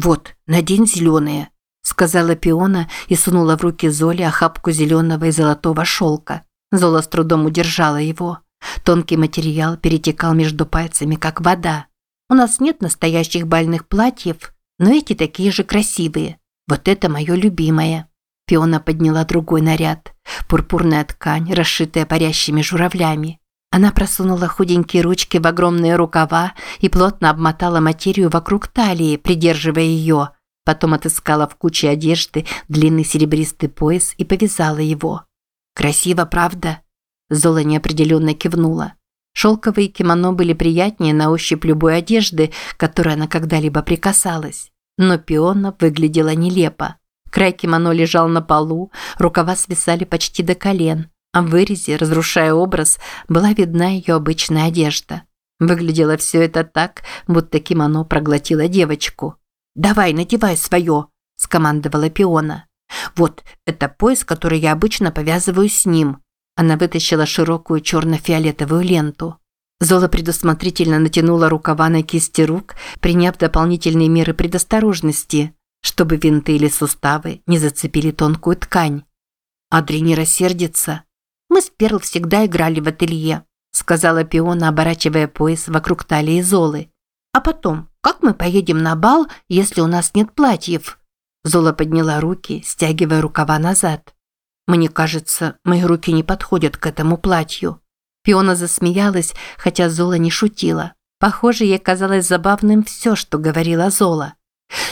«Вот, надень зеленые», – сказала Пиона и сунула в руки Золи охапку зеленого и золотого шелка. Зола с трудом удержала его. Тонкий материал перетекал между пальцами, как вода. «У нас нет настоящих бальных платьев, но эти такие же красивые. Вот это мое любимое». Пиона подняла другой наряд. Пурпурная ткань, расшитая парящими журавлями. Она просунула худенькие ручки в огромные рукава и плотно обмотала материю вокруг талии, придерживая ее. Потом отыскала в куче одежды длинный серебристый пояс и повязала его. «Красиво, правда?» Зола неопределенно кивнула. Шелковые кимоно были приятнее на ощупь любой одежды, которой она когда-либо прикасалась. Но пиона выглядела нелепо. Край кимоно лежал на полу, рукава свисали почти до колен, а в вырезе, разрушая образ, была видна ее обычная одежда. Выглядело все это так, будто кимоно проглотило девочку. «Давай, надевай свое!» – скомандовала пиона. «Вот, это пояс, который я обычно повязываю с ним». Она вытащила широкую черно-фиолетовую ленту. Зола предусмотрительно натянула рукава на кисти рук, приняв дополнительные меры предосторожности, чтобы винты или суставы не зацепили тонкую ткань. Адри не рассердится. Мы с Перл всегда играли в ателье, сказала Пиона, оборачивая пояс вокруг талии Золы. А потом, как мы поедем на бал, если у нас нет платьев? Зола подняла руки, стягивая рукава назад. Мне кажется, мои руки не подходят к этому платью. Пиона засмеялась, хотя Зола не шутила. Похоже, ей казалось забавным все, что говорила Зола.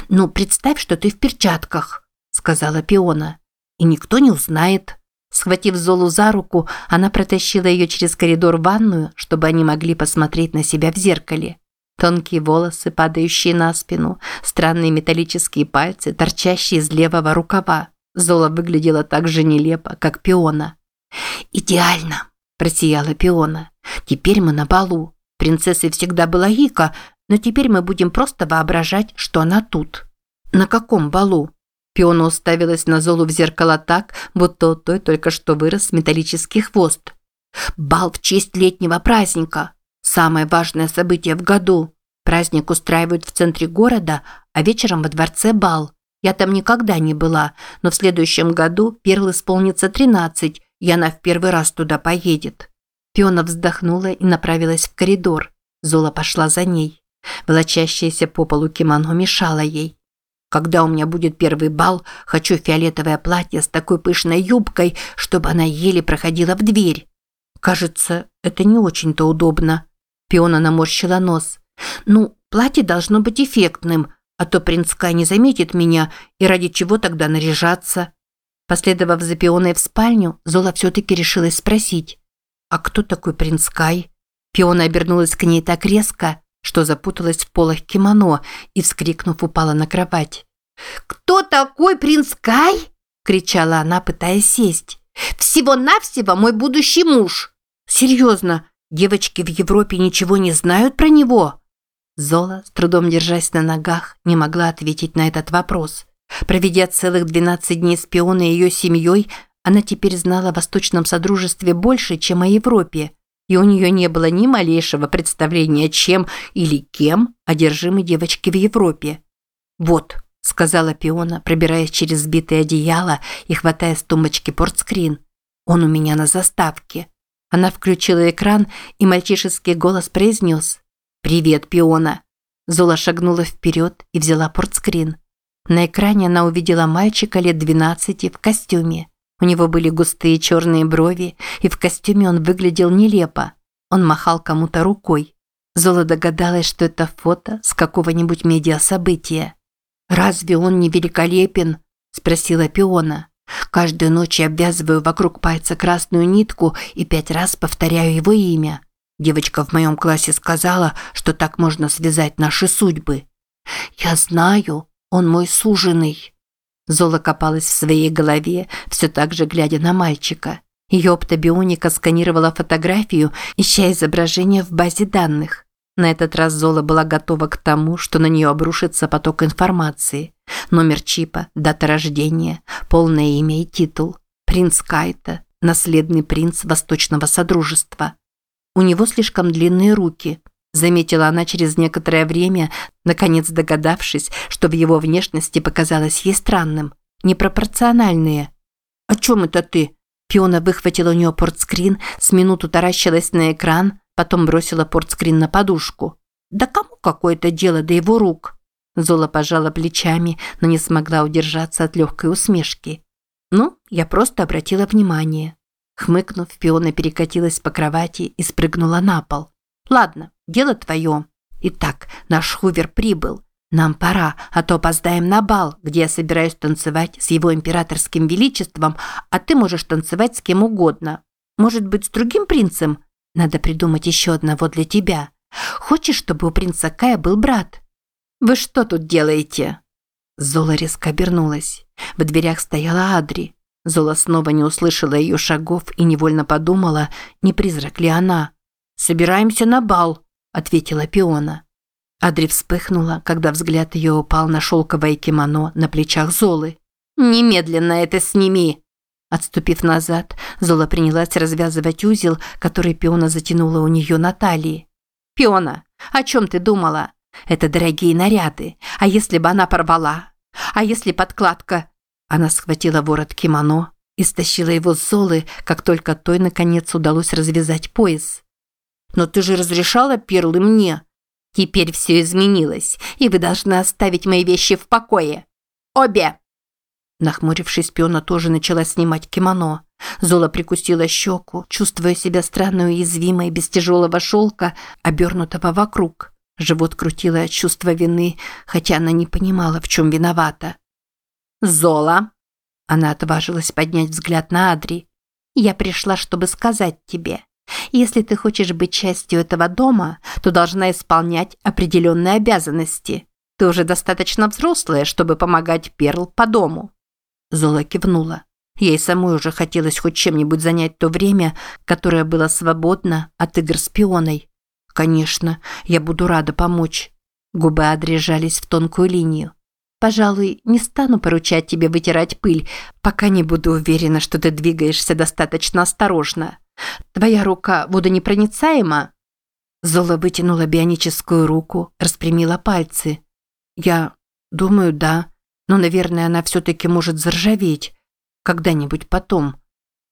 «Ну, представь, что ты в перчатках», – сказала Пиона. «И никто не узнает». Схватив Золу за руку, она протащила ее через коридор в ванную, чтобы они могли посмотреть на себя в зеркале. Тонкие волосы, падающие на спину, странные металлические пальцы, торчащие из левого рукава. Зола выглядела так же нелепо, как Пиона. «Идеально!» – просияла Пиона. «Теперь мы на балу. Принцессой всегда была Ика, но теперь мы будем просто воображать, что она тут». «На каком балу?» Пиона уставилась на Золу в зеркало так, будто у той только что вырос металлический хвост. «Бал в честь летнего праздника. Самое важное событие в году. Праздник устраивают в центре города, а вечером во дворце бал. Я там никогда не была, но в следующем году Перл исполнится 13, и она в первый раз туда поедет». Пиона вздохнула и направилась в коридор. Зола пошла за ней. Волочащаяся по полу кимоно мешала ей. Когда у меня будет первый бал, хочу фиолетовое платье с такой пышной юбкой, чтобы она еле проходила в дверь. Кажется, это не очень-то удобно. Пиона наморщила нос. Ну, платье должно быть эффектным, а то принц Кай не заметит меня, и ради чего тогда наряжаться? Последовав за Пионой в спальню, Зола все-таки решилась спросить. «А кто такой принц Кай?» Пиона обернулась к ней так резко, что запуталась в полах кимоно и, вскрикнув, упала на кровать. «Кто такой принц Кай?» – кричала она, пытаясь сесть. «Всего-навсего мой будущий муж!» «Серьезно, девочки в Европе ничего не знают про него?» Зола, с трудом держась на ногах, не могла ответить на этот вопрос. Проведя целых 12 дней с Пионой и ее семьей, она теперь знала о Восточном Содружестве больше, чем о Европе и у нее не было ни малейшего представления, чем или кем одержимы девочки в Европе. «Вот», – сказала Пиона, пробираясь через сбитое одеяло и хватая с тумбочки портскрин. «Он у меня на заставке». Она включила экран, и мальчишеский голос произнес «Привет, Пиона». Зола шагнула вперед и взяла портскрин. На экране она увидела мальчика лет 12 в костюме. У него были густые черные брови, и в костюме он выглядел нелепо. Он махал кому-то рукой. Зола догадалась, что это фото с какого-нибудь медиасобытия. «Разве он не великолепен?» – спросила Пиона. «Каждую ночь я обвязываю вокруг пальца красную нитку и пять раз повторяю его имя. Девочка в моем классе сказала, что так можно связать наши судьбы. Я знаю, он мой суженый». Зола копалась в своей голове, все так же глядя на мальчика. Ее оптобионика сканировала фотографию, ища изображение в базе данных. На этот раз Зола была готова к тому, что на нее обрушится поток информации. Номер чипа, дата рождения, полное имя и титул. Принц Кайта, наследный принц Восточного Содружества. У него слишком длинные руки. Заметила она через некоторое время, наконец догадавшись, что в его внешности показалось ей странным. Непропорциональные. «О чем это ты?» Пиона выхватила у нее портскрин, с минуту таращилась на экран, потом бросила портскрин на подушку. «Да кому какое-то дело до его рук?» Зола пожала плечами, но не смогла удержаться от легкой усмешки. «Ну, я просто обратила внимание». Хмыкнув, Пиона перекатилась по кровати и спрыгнула на пол. «Ладно, дело твое. Итак, наш Хувер прибыл. Нам пора, а то опоздаем на бал, где я собираюсь танцевать с его императорским величеством, а ты можешь танцевать с кем угодно. Может быть, с другим принцем? Надо придумать еще одного для тебя. Хочешь, чтобы у принца Кая был брат? Вы что тут делаете?» Зола резко обернулась. В дверях стояла Адри. Зола снова не услышала ее шагов и невольно подумала, не призрак ли она. «Собираемся на бал», – ответила Пиона. Адри вспыхнула, когда взгляд ее упал на шелковое кимоно на плечах Золы. «Немедленно это сними!» Отступив назад, Зола принялась развязывать узел, который Пиона затянула у нее на талии. «Пиона, о чем ты думала? Это дорогие наряды. А если бы она порвала? А если подкладка?» Она схватила ворот кимоно и стащила его с Золы, как только той, наконец, удалось развязать пояс. «Но ты же разрешала перлы мне!» Теперь все изменилось, и вы должны оставить мои вещи в покое. Обе!» Нахмурившись, Пиона тоже начала снимать кимоно. Зола прикусила щеку, чувствуя себя странно уязвимой без тяжелого шелка, обернутого вокруг. Живот крутило от чувства вины, хотя она не понимала, в чем виновата. «Зола!» Она отважилась поднять взгляд на Адри. «Я пришла, чтобы сказать тебе. Если ты хочешь быть частью этого дома, то должна исполнять определенные обязанности. Ты уже достаточно взрослая, чтобы помогать Перл по дому». Зола кивнула. Ей самой уже хотелось хоть чем-нибудь занять то время, которое было свободно от игр с пионой. «Конечно, я буду рада помочь». Губы Адри в тонкую линию. «Пожалуй, не стану поручать тебе вытирать пыль, пока не буду уверена, что ты двигаешься достаточно осторожно. Твоя рука водонепроницаема?» Зола вытянула бионическую руку, распрямила пальцы. «Я думаю, да. Но, наверное, она все-таки может заржаветь. Когда-нибудь потом».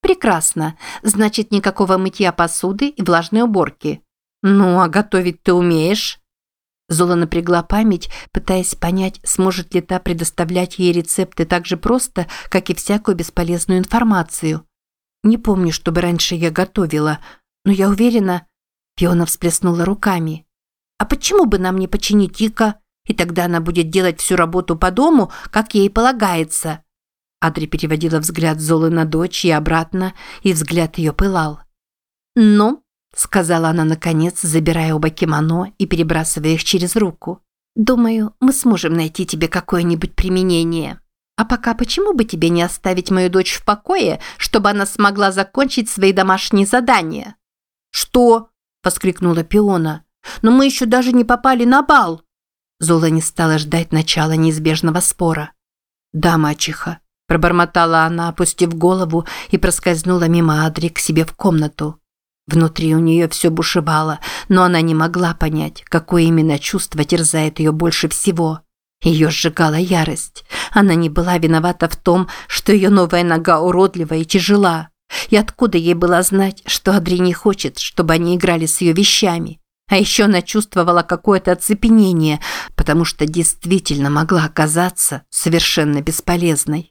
«Прекрасно. Значит, никакого мытья посуды и влажной уборки. Ну, а готовить ты умеешь?» Зола напрягла память, пытаясь понять, сможет ли та предоставлять ей рецепты так же просто, как и всякую бесполезную информацию. Не помню, чтобы раньше я готовила, но я уверена...» Фиона всплеснула руками. «А почему бы нам не починить Ика, и тогда она будет делать всю работу по дому, как ей полагается?» Адри переводила взгляд Золы на дочь и обратно, и взгляд ее пылал. «Ну?» – сказала она наконец, забирая оба кимоно и перебрасывая их через руку. «Думаю, мы сможем найти тебе какое-нибудь применение». А пока почему бы тебе не оставить мою дочь в покое, чтобы она смогла закончить свои домашние задания? Что? воскликнула Пиона. Но мы еще даже не попали на бал. Зола не стала ждать начала неизбежного спора. Да, мачеха, пробормотала она, опустив голову и проскользнула мимо Адри к себе в комнату. Внутри у нее все бушевало, но она не могла понять, какое именно чувство терзает ее больше всего. Ее сжигала ярость. Она не была виновата в том, что ее новая нога уродлива и тяжела. И откуда ей было знать, что Адри не хочет, чтобы они играли с ее вещами? А еще она чувствовала какое-то оцепенение, потому что действительно могла оказаться совершенно бесполезной.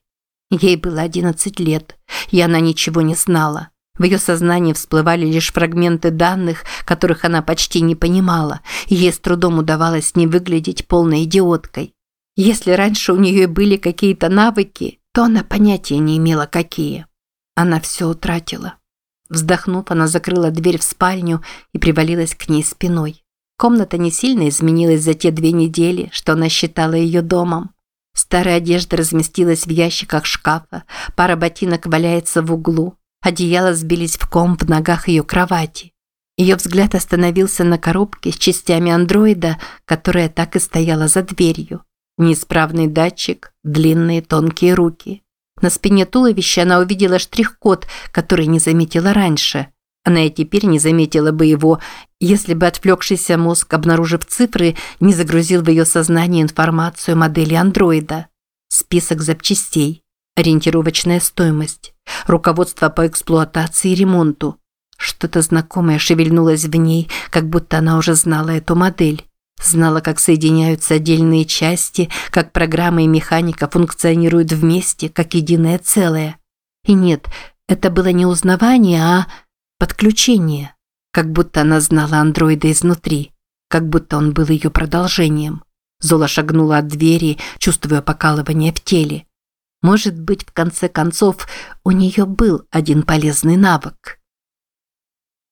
Ей было 11 лет, и она ничего не знала. В ее сознании всплывали лишь фрагменты данных, которых она почти не понимала, и ей с трудом удавалось не выглядеть полной идиоткой. Если раньше у нее были какие-то навыки, то она понятия не имела, какие. Она все утратила. Вздохнув, она закрыла дверь в спальню и привалилась к ней спиной. Комната не сильно изменилась за те две недели, что она считала ее домом. Старая одежда разместилась в ящиках шкафа, пара ботинок валяется в углу, одеяла сбились в ком в ногах ее кровати. Ее взгляд остановился на коробке с частями андроида, которая так и стояла за дверью. Неисправный датчик, длинные тонкие руки. На спине туловища она увидела штрих-код, который не заметила раньше. Она и теперь не заметила бы его, если бы отвлекшийся мозг, обнаружив цифры, не загрузил в ее сознание информацию модели андроида. Список запчастей, ориентировочная стоимость, руководство по эксплуатации и ремонту. Что-то знакомое шевельнулось в ней, как будто она уже знала эту модель. Знала, как соединяются отдельные части, как программа и механика функционируют вместе, как единое целое. И нет, это было не узнавание, а подключение. Как будто она знала андроида изнутри, как будто он был ее продолжением. Зола шагнула от двери, чувствуя покалывание в теле. Может быть, в конце концов, у нее был один полезный навык.